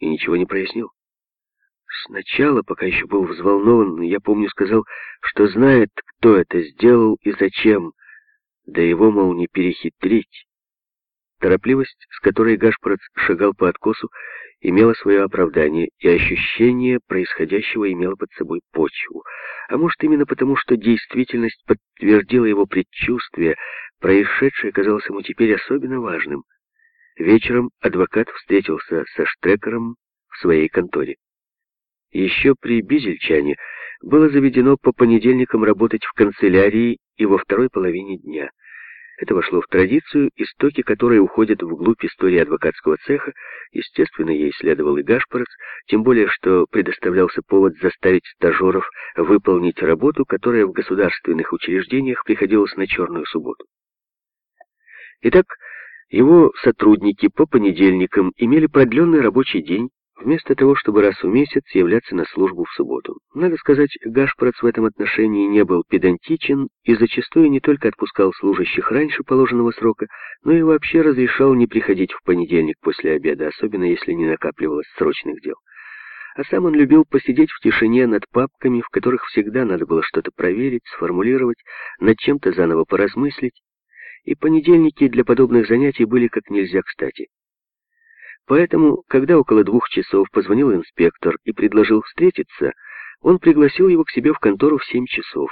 и ничего не прояснил. Сначала, пока еще был взволнован, я помню, сказал, что знает, кто это сделал и зачем, да его, мол, не перехитрить. Торопливость, с которой Гашпорец шагал по откосу, имела свое оправдание, и ощущение происходящего имело под собой почву. А может, именно потому, что действительность подтвердила его предчувствие, происшедшее казалось ему теперь особенно важным. Вечером адвокат встретился со Штрекером в своей конторе. Еще при Бизельчане было заведено по понедельникам работать в канцелярии и во второй половине дня. Это вошло в традицию, истоки которой уходят вглубь истории адвокатского цеха. Естественно, ей следовал и Гашпорец, тем более, что предоставлялся повод заставить стажеров выполнить работу, которая в государственных учреждениях приходилась на черную субботу. Итак, его сотрудники по понедельникам имели продленный рабочий день, вместо того, чтобы раз в месяц являться на службу в субботу. Надо сказать, Гашпрац в этом отношении не был педантичен и зачастую не только отпускал служащих раньше положенного срока, но и вообще разрешал не приходить в понедельник после обеда, особенно если не накапливалось срочных дел. А сам он любил посидеть в тишине над папками, в которых всегда надо было что-то проверить, сформулировать, над чем-то заново поразмыслить, и понедельники для подобных занятий были как нельзя кстати. Поэтому, когда около двух часов позвонил инспектор и предложил встретиться, он пригласил его к себе в контору в семь часов.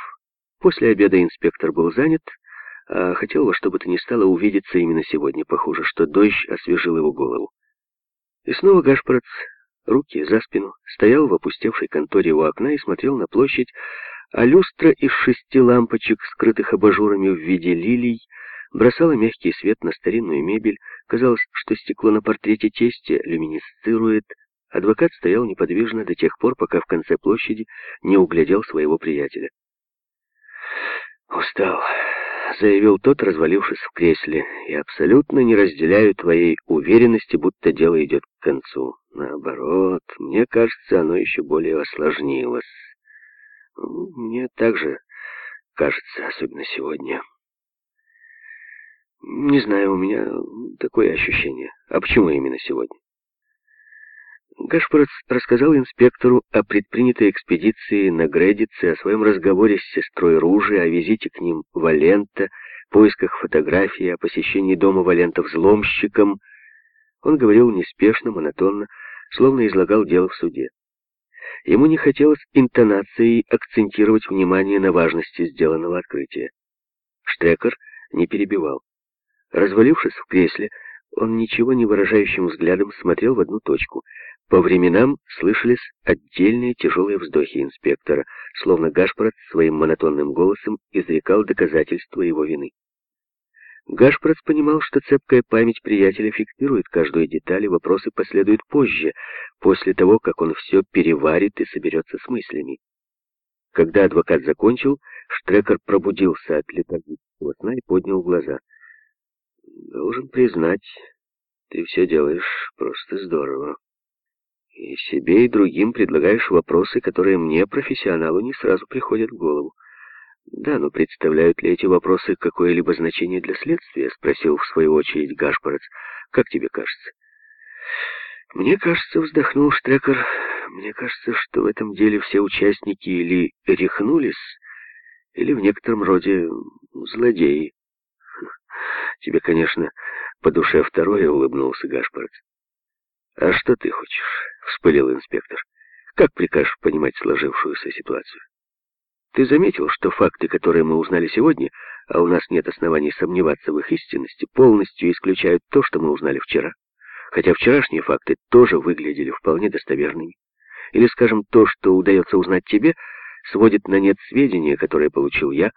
После обеда инспектор был занят, а хотел во что бы то ни стало увидеться именно сегодня. Похоже, что дождь освежил его голову. И снова Гашпорец, руки за спину, стоял в опустевшей конторе у окна и смотрел на площадь, а люстра из шести лампочек, скрытых абажурами в виде лилий, бросала мягкий свет на старинную мебель. Казалось, что стекло на портрете тестя люминесцирует. Адвокат стоял неподвижно до тех пор, пока в конце площади не углядел своего приятеля. «Устал», — заявил тот, развалившись в кресле, «и абсолютно не разделяю твоей уверенности, будто дело идет к концу. Наоборот, мне кажется, оно еще более осложнилось. Мне также кажется, особенно сегодня». Не знаю, у меня такое ощущение. А почему именно сегодня? Гашпорец рассказал инспектору о предпринятой экспедиции на Гредице, о своем разговоре с сестрой Ружи, о визите к ним Валента, поисках фотографий, о посещении дома Валента взломщиком. Он говорил неспешно, монотонно, словно излагал дело в суде. Ему не хотелось интонацией акцентировать внимание на важности сделанного открытия. Штрекер не перебивал. Развалившись в кресле, он ничего не выражающим взглядом смотрел в одну точку. По временам слышались отдельные тяжелые вздохи инспектора, словно Гашпрат своим монотонным голосом изрекал доказательства его вины. Гашпрат понимал, что цепкая память приятеля фиксирует каждую деталь, и вопросы последуют позже, после того, как он все переварит и соберется с мыслями. Когда адвокат закончил, Штрекер пробудился от летаргического сна и поднял глаза — Должен признать, ты все делаешь просто здорово. И себе, и другим предлагаешь вопросы, которые мне, профессионалу, не сразу приходят в голову. Да, но представляют ли эти вопросы какое-либо значение для следствия? Спросил в свою очередь Гашпорец. Как тебе кажется? Мне кажется, вздохнул Штрекер, мне кажется, что в этом деле все участники или рехнулись, или в некотором роде злодеи. Тебе, конечно, по душе второе, улыбнулся Гашпорец. А что ты хочешь? Вспылил инспектор. Как прикажешь понимать сложившуюся ситуацию? Ты заметил, что факты, которые мы узнали сегодня, а у нас нет оснований сомневаться в их истинности, полностью исключают то, что мы узнали вчера? Хотя вчерашние факты тоже выглядели вполне достоверными. Или, скажем, то, что удается узнать тебе, сводит на нет сведения, которые получил я,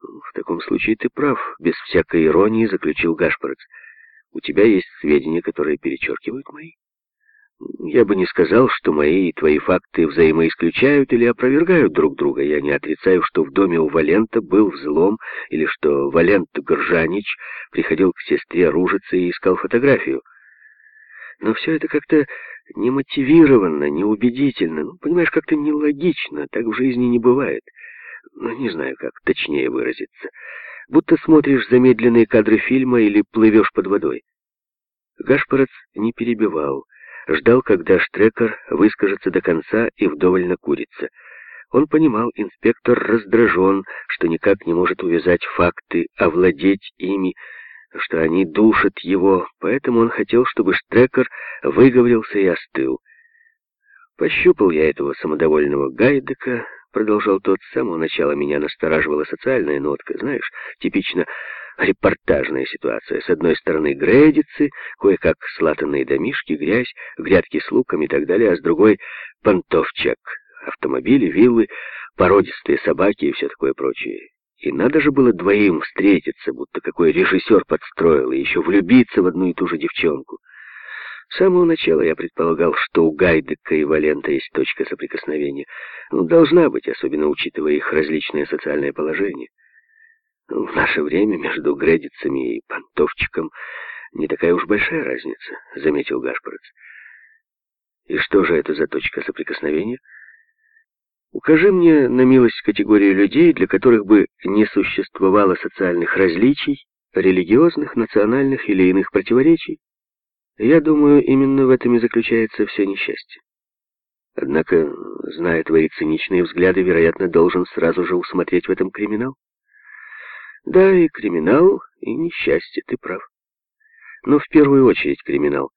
«В таком случае ты прав», — без всякой иронии заключил Гашпорец. «У тебя есть сведения, которые перечеркивают мои?» «Я бы не сказал, что мои и твои факты взаимоисключают или опровергают друг друга. Я не отрицаю, что в доме у Валента был взлом, или что Валент Горжанич приходил к сестре Ружице и искал фотографию. Но все это как-то немотивированно, неубедительно. Ну, понимаешь, как-то нелогично. Так в жизни не бывает» ну, не знаю, как точнее выразиться, будто смотришь замедленные кадры фильма или плывешь под водой. Гашпорец не перебивал, ждал, когда Штрекер выскажется до конца и вдоволь накурится. Он понимал, инспектор раздражен, что никак не может увязать факты, овладеть ими, что они душат его, поэтому он хотел, чтобы Штрекер выговорился и остыл. Пощупал я этого самодовольного Гайдека, продолжал тот, с самого начала меня настораживала социальная нотка, знаешь, типично репортажная ситуация. С одной стороны грейдицы, кое-как слатанные домишки, грязь, грядки с луком и так далее, а с другой — понтовчак, автомобили, виллы, породистые собаки и все такое прочее. И надо же было двоим встретиться, будто какой режиссер подстроил, и еще влюбиться в одну и ту же девчонку. С самого начала я предполагал, что у Гайдека и Валента есть точка соприкосновения. Ну, должна быть, особенно учитывая их различное социальное положение. В наше время между Гредицами и Понтовчиком не такая уж большая разница, заметил Гашпорец. И что же это за точка соприкосновения? Укажи мне на милость категорию людей, для которых бы не существовало социальных различий, религиозных, национальных или иных противоречий. Я думаю, именно в этом и заключается все несчастье. Однако, зная твои циничные взгляды, вероятно, должен сразу же усмотреть в этом криминал. Да, и криминал, и несчастье, ты прав. Но в первую очередь криминал.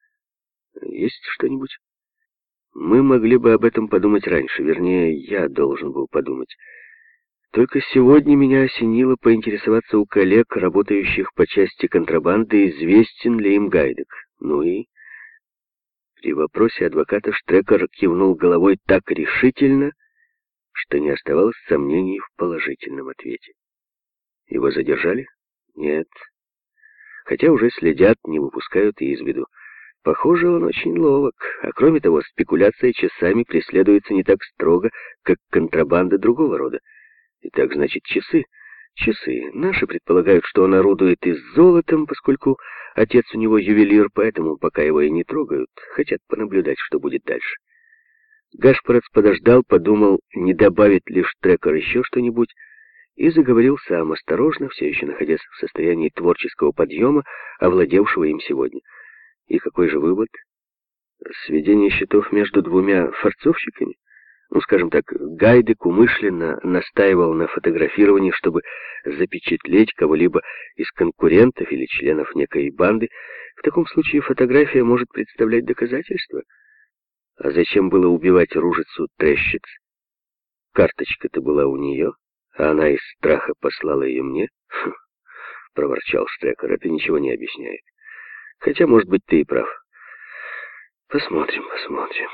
Есть что-нибудь? Мы могли бы об этом подумать раньше, вернее, я должен был подумать. Только сегодня меня осенило поинтересоваться у коллег, работающих по части контрабанды, известен ли им гайдек. Ну и... При вопросе адвоката Штрекер кивнул головой так решительно, что не оставалось сомнений в положительном ответе. Его задержали? Нет. Хотя уже следят, не выпускают и из виду. Похоже, он очень ловок, а кроме того, спекуляция часами преследуется не так строго, как контрабанда другого рода. Итак, значит, часы. Часы. Наши предполагают, что он орудует и с золотом, поскольку отец у него ювелир, поэтому пока его и не трогают, хотят понаблюдать, что будет дальше. Гашпорец подождал, подумал, не добавит ли Штрекер еще что-нибудь, и заговорил сам, осторожно, все еще находясь в состоянии творческого подъема, овладевшего им сегодня. И какой же вывод? Сведение счетов между двумя форцовщиками? Ну, скажем так, Гайдек умышленно настаивал на фотографировании, чтобы запечатлеть кого-либо из конкурентов или членов некой банды. В таком случае фотография может представлять доказательство. А зачем было убивать ружицу трещиц? Карточка-то была у нее, а она из страха послала ее мне. Фу, проворчал Стрекер, это ничего не объясняет. Хотя, может быть, ты и прав. Посмотрим, посмотрим.